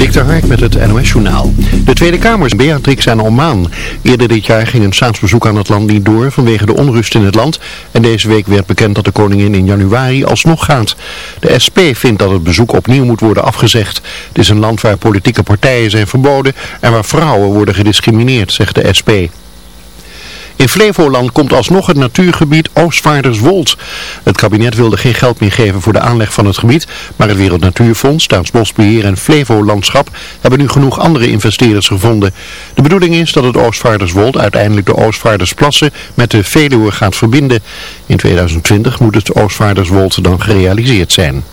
Dik Hark met het NOS-journaal. De Tweede Kamer is Beatrix en Oman. Eerder dit jaar ging een staatsbezoek aan het land niet door vanwege de onrust in het land. En deze week werd bekend dat de koningin in januari alsnog gaat. De SP vindt dat het bezoek opnieuw moet worden afgezegd. Het is een land waar politieke partijen zijn verboden en waar vrouwen worden gediscrimineerd, zegt de SP. In Flevoland komt alsnog het natuurgebied Oostvaarderswold. Het kabinet wilde geen geld meer geven voor de aanleg van het gebied, maar het Wereld Natuurfonds, Staatsbosbeheer en Flevolandschap hebben nu genoeg andere investeerders gevonden. De bedoeling is dat het Oostvaarderswold uiteindelijk de Oostvaardersplassen met de Veluwe gaat verbinden. In 2020 moet het Oostvaarderswold dan gerealiseerd zijn.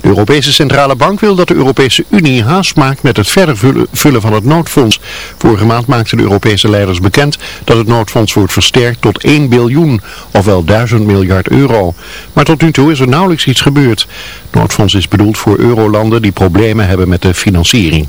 De Europese Centrale Bank wil dat de Europese Unie haast maakt met het verder vullen van het noodfonds. Vorige maand maakten de Europese leiders bekend dat het noodfonds wordt versterkt tot 1 biljoen, ofwel 1000 miljard euro. Maar tot nu toe is er nauwelijks iets gebeurd. Het noodfonds is bedoeld voor eurolanden die problemen hebben met de financiering.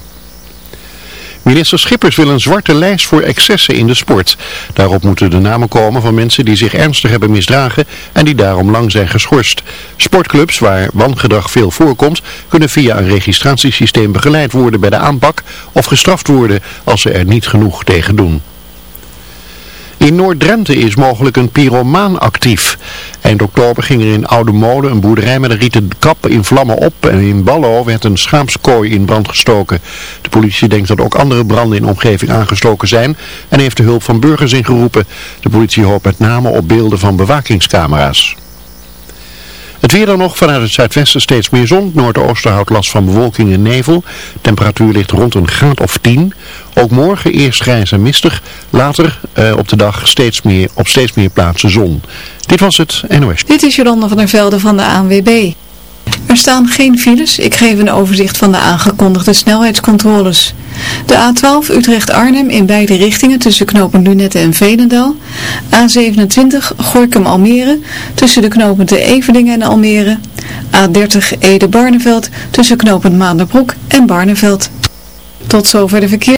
Minister Schippers wil een zwarte lijst voor excessen in de sport. Daarop moeten de namen komen van mensen die zich ernstig hebben misdragen en die daarom lang zijn geschorst. Sportclubs waar wangedrag veel voorkomt kunnen via een registratiesysteem begeleid worden bij de aanpak of gestraft worden als ze er niet genoeg tegen doen. In Noord-Drenthe is mogelijk een pyromaan actief. Eind oktober ging er in Oude Molen een boerderij met een rieten kap in vlammen op en in Ballo werd een schaapskooi in brand gestoken. De politie denkt dat ook andere branden in de omgeving aangestoken zijn en heeft de hulp van burgers ingeroepen. De politie hoopt met name op beelden van bewakingscamera's. Het weer dan nog vanuit het zuidwesten steeds meer zon. Noordoosten houdt last van bewolking en nevel. Temperatuur ligt rond een graad of 10. Ook morgen eerst grijs en mistig. Later eh, op de dag steeds meer, op steeds meer plaatsen zon. Dit was het NOS. Dit is Jolanda van der Velde van de ANWB. Er staan geen files. Ik geef een overzicht van de aangekondigde snelheidscontroles. De A12 Utrecht-Arnhem in beide richtingen tussen knopen Lunette en Veenendaal. A27 Gorkum-Almere tussen de knopen de Everdingen en Almere. A30 Ede-Barneveld tussen knopen Maanderbroek en Barneveld. Tot zover de verkeer.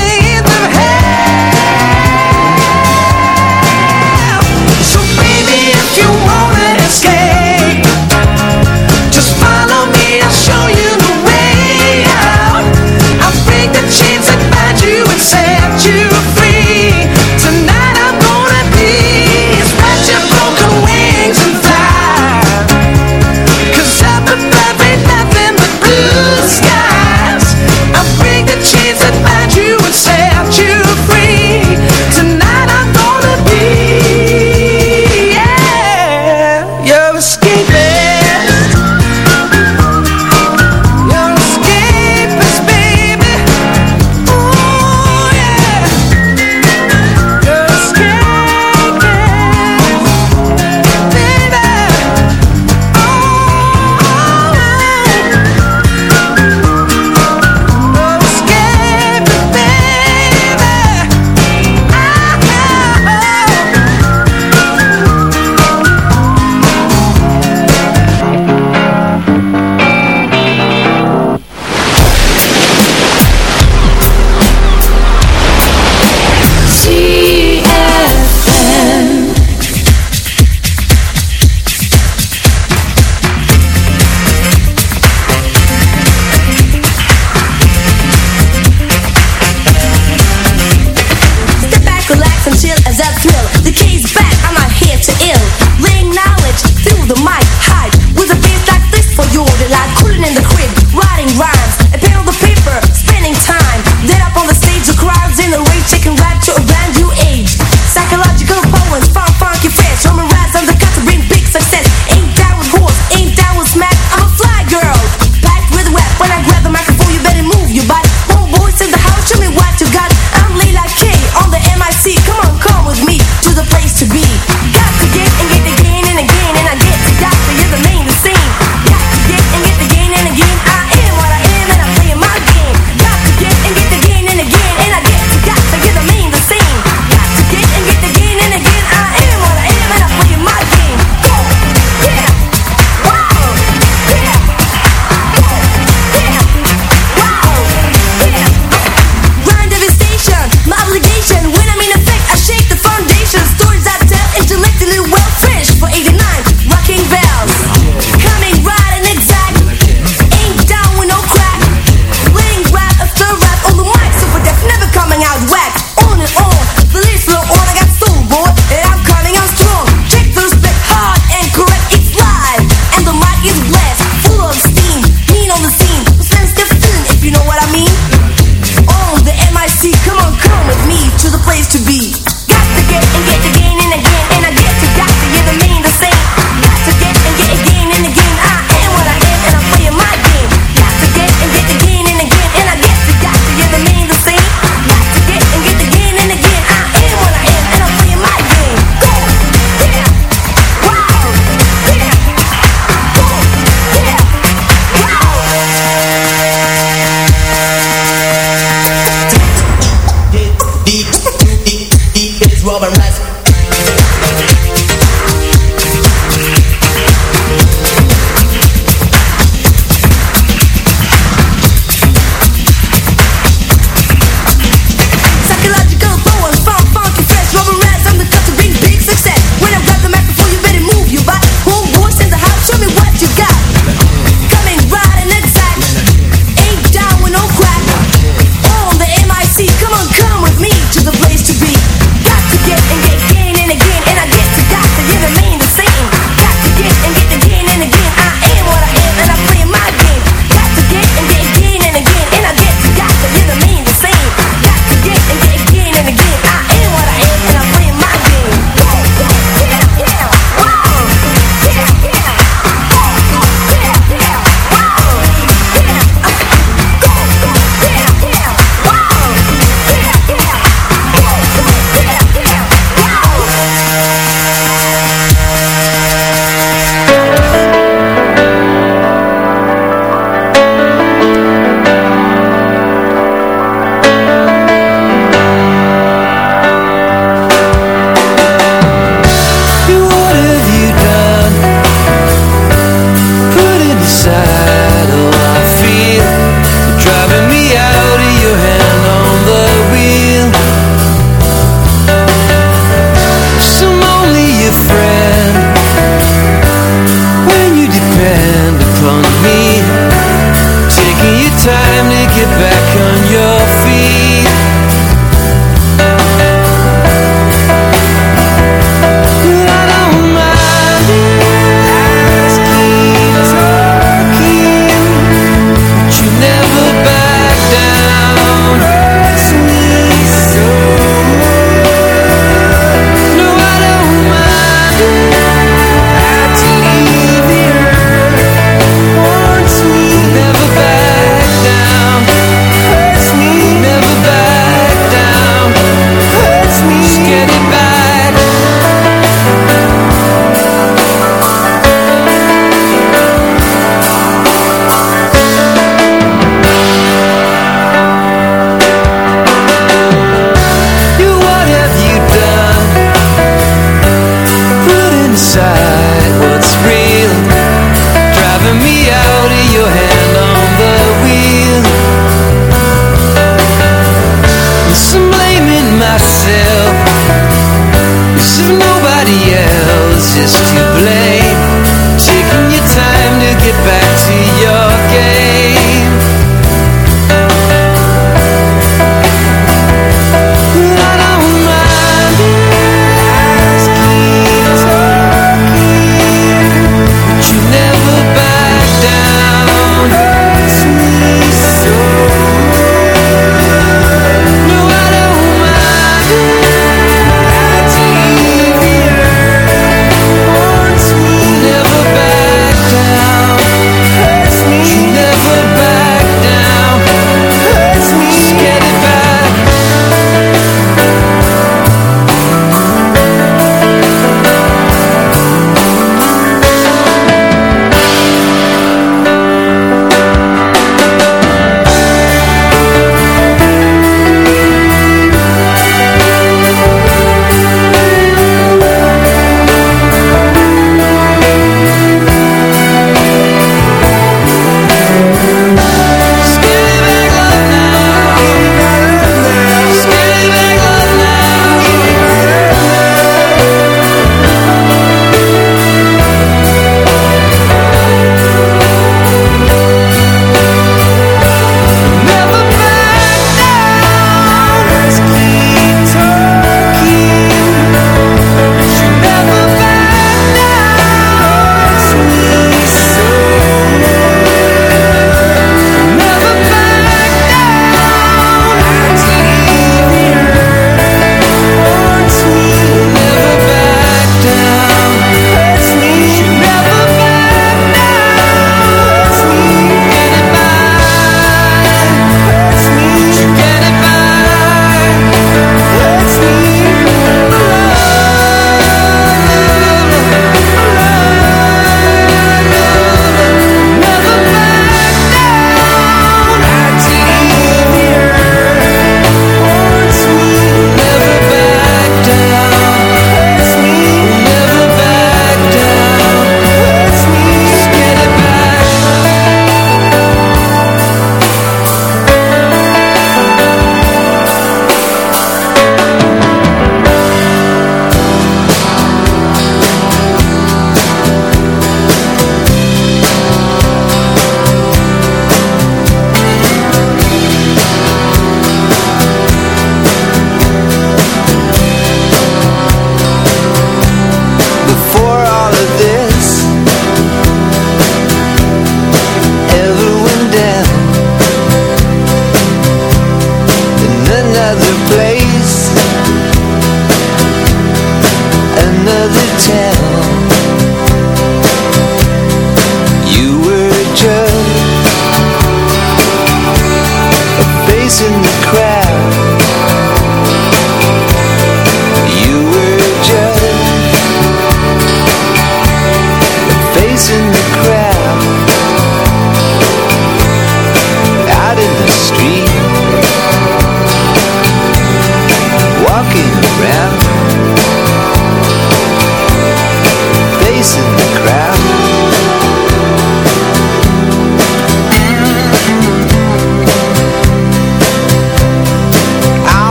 beat.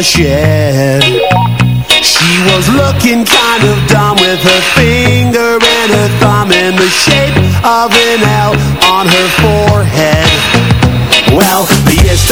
She was looking kind of dumb with her finger and her thumb in the shape of an L on her forehead.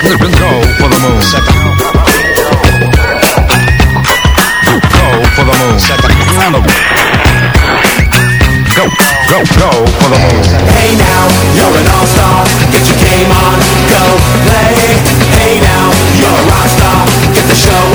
Go for the moon. Go for the moon. Go, go, go for the moon. Hey now, you're an all-star. Get your game on, go play. Hey now, you're a rock star. Get the show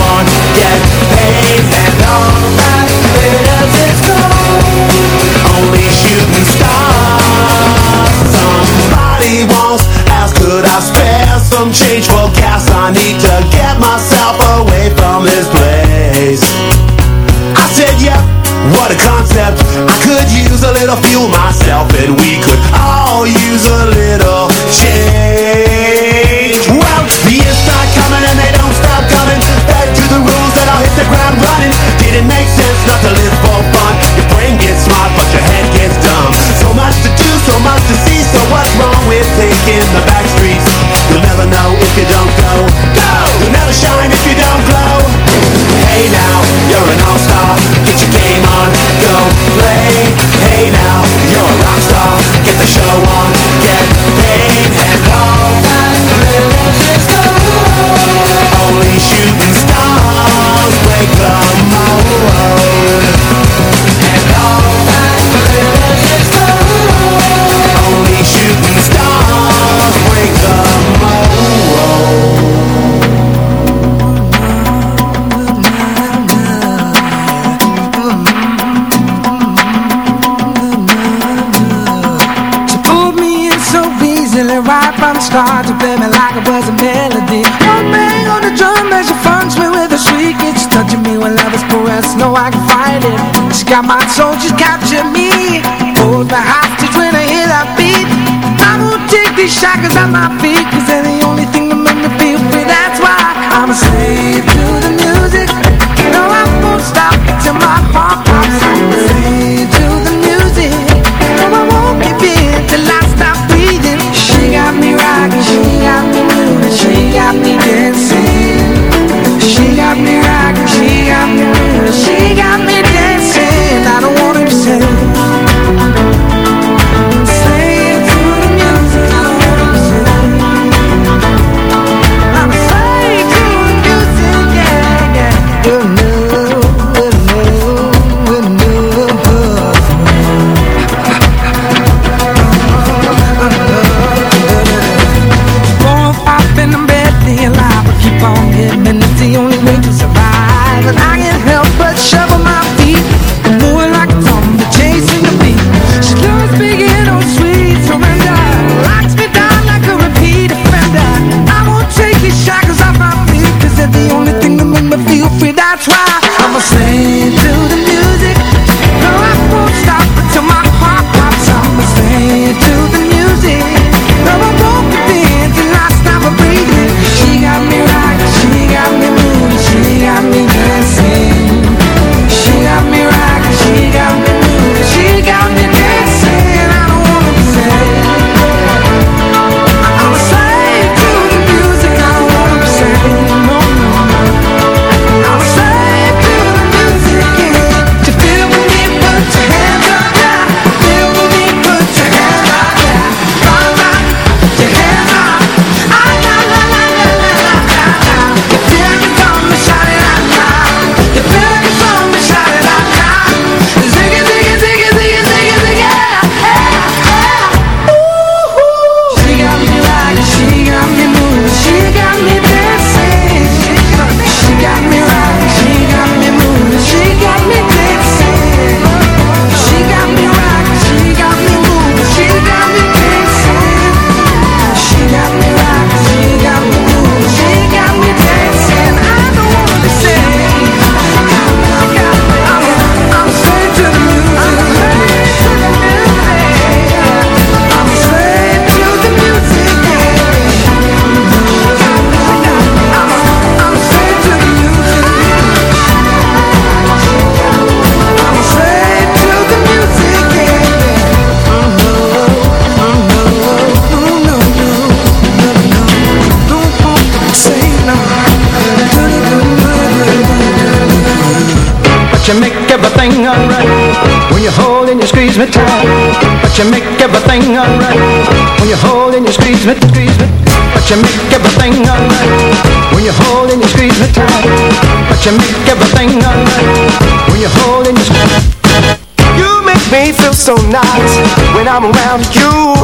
so When I'm around you.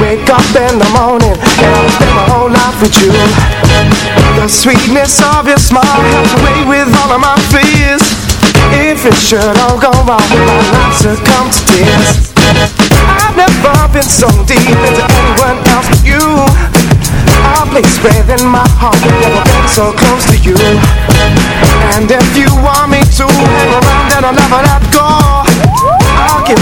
Wake up in the morning And I'll spend my whole life with you. The sweetness of your smile Helps away with all of my fears. If it should all go wrong My life succumb to tears. I've never been so deep into anyone else but you. A place within my heart Never been so close to you. And if you want me to hang around then I'll never let go. I'll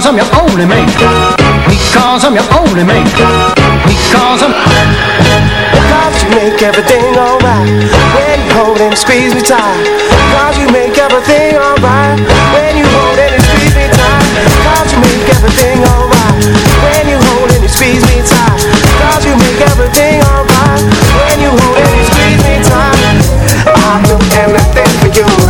Because I'm your only man Because I'm your only man Because I'm Cause you make everything alright. When you hold and squeeze me tight Cause you make everything alright. When you hold and squeeze me tight Cause you make everything alright. When you hold and squeeze me tight Cause you make everything alright. When you hold and squeeze me tight I'll do anything for You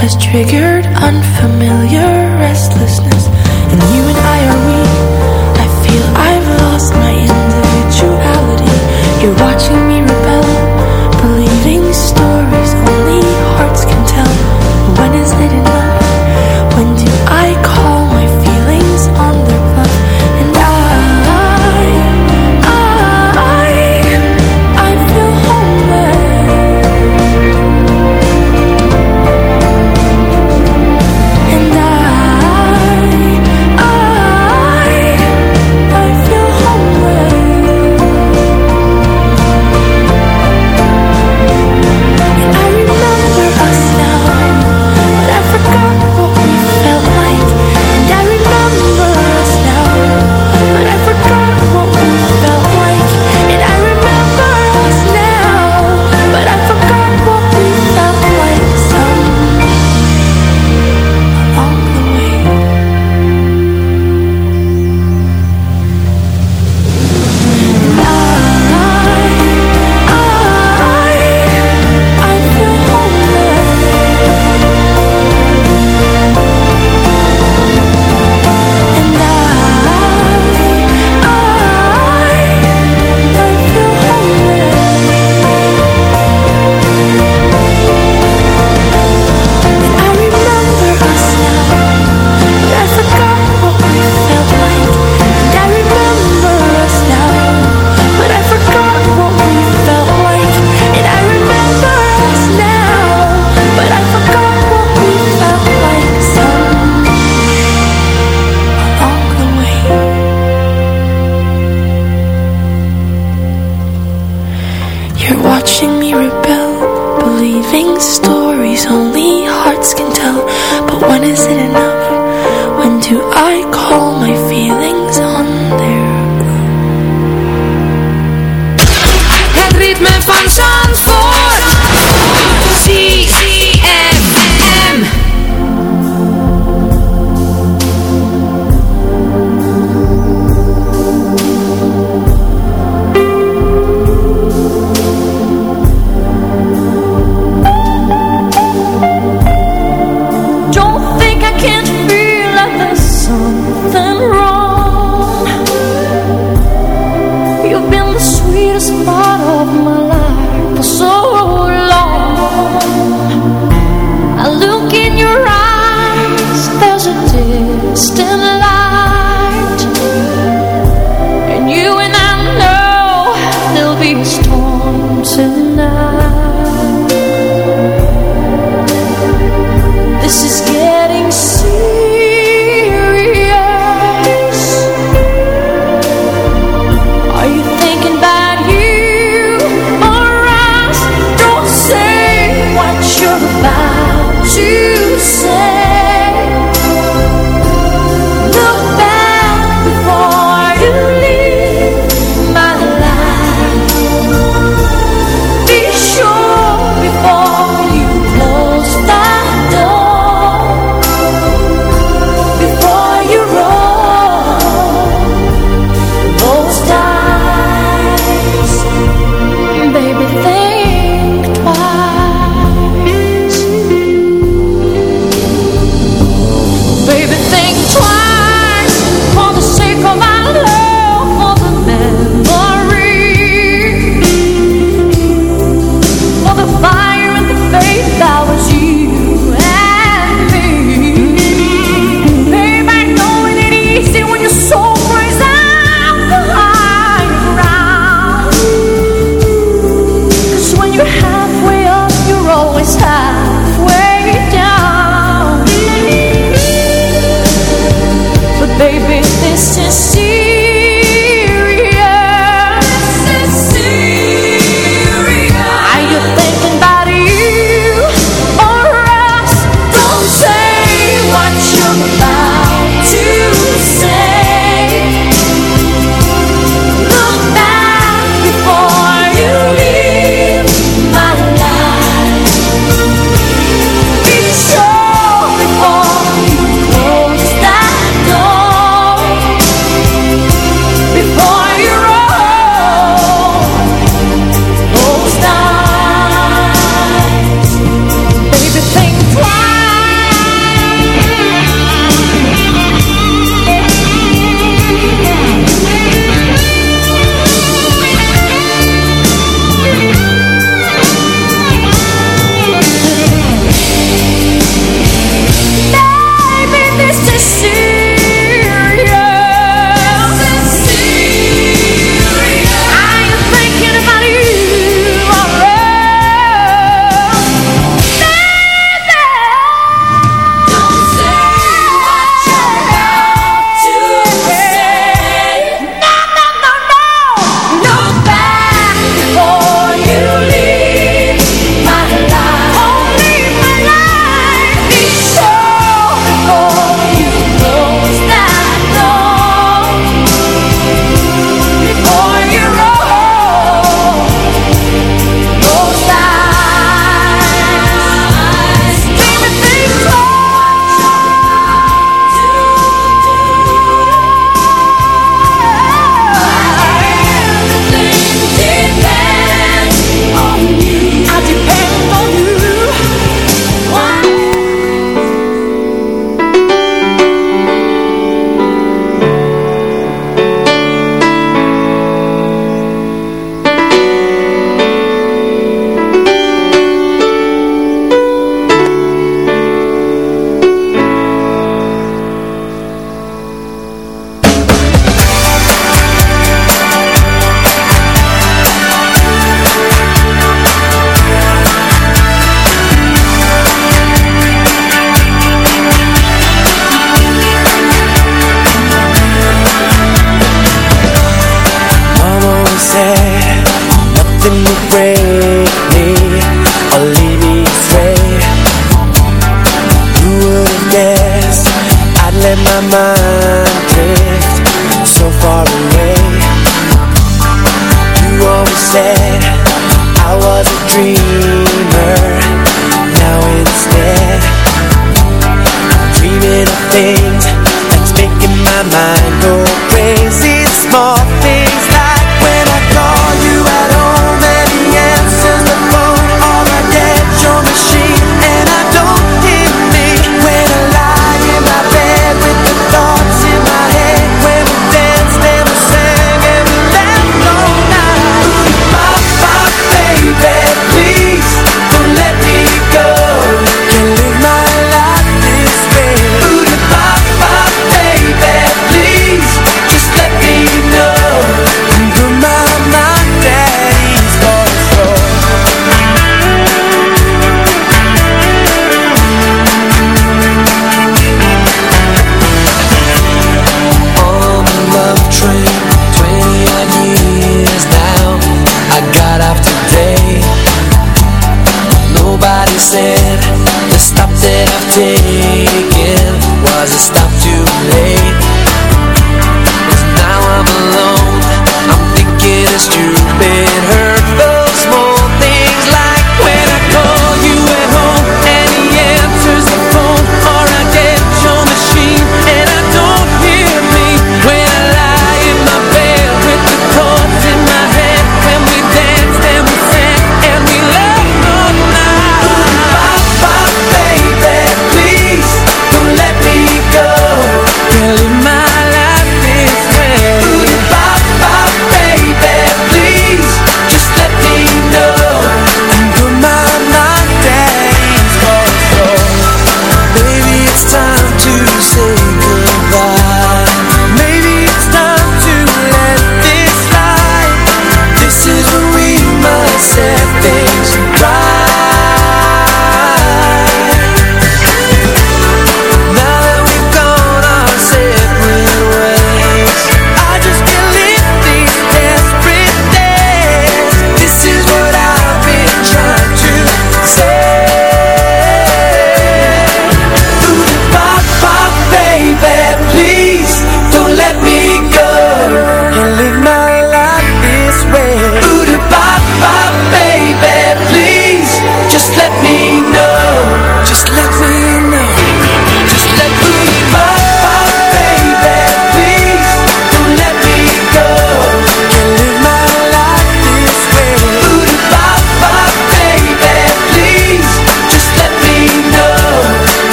Has triggered unfamiliar restlessness,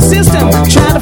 system. Try to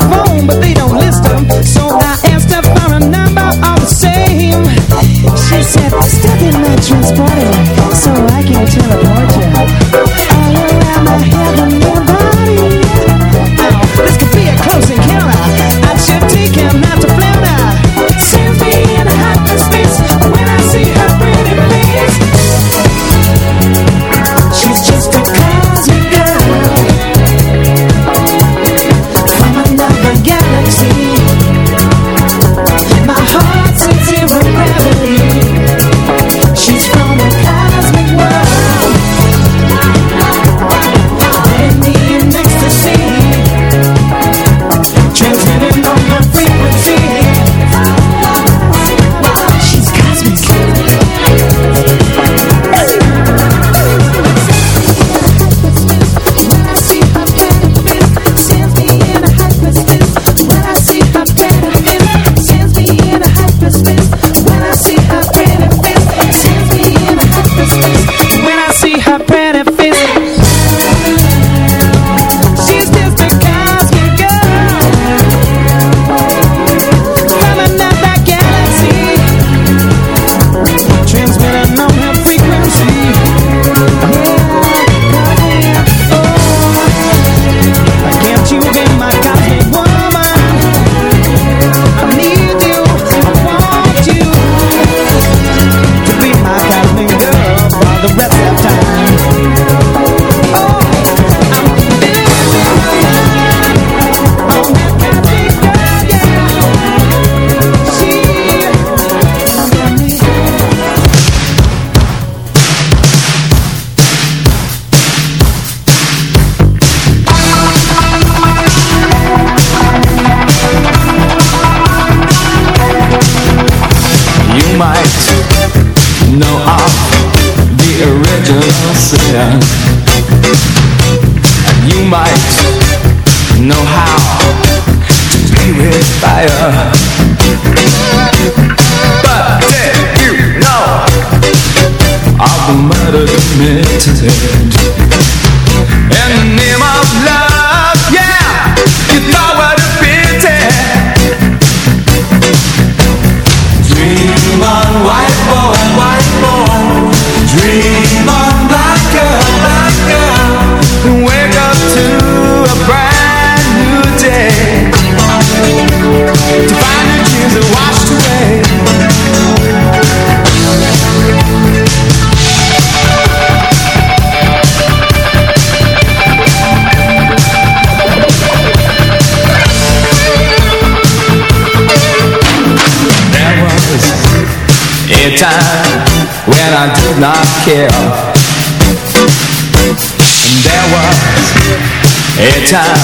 A time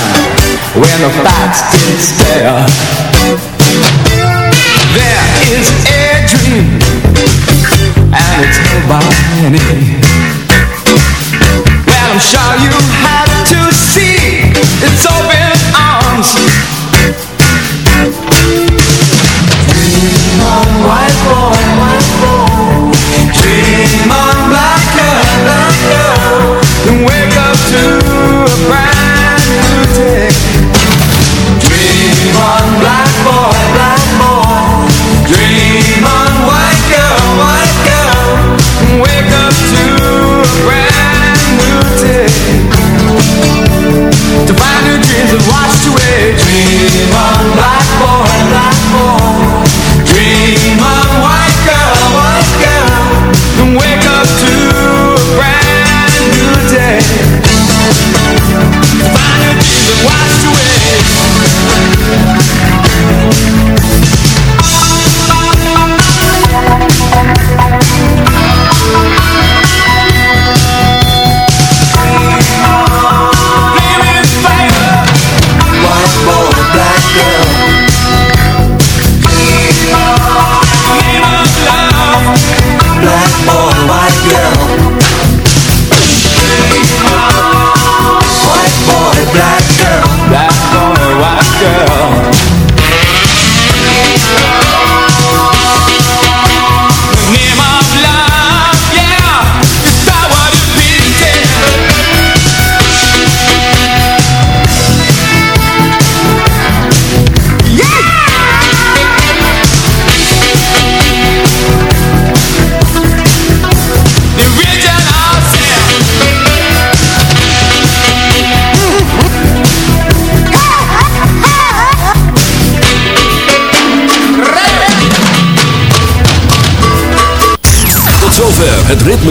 when the facts didn't stare There is a dream And it's nobody on black.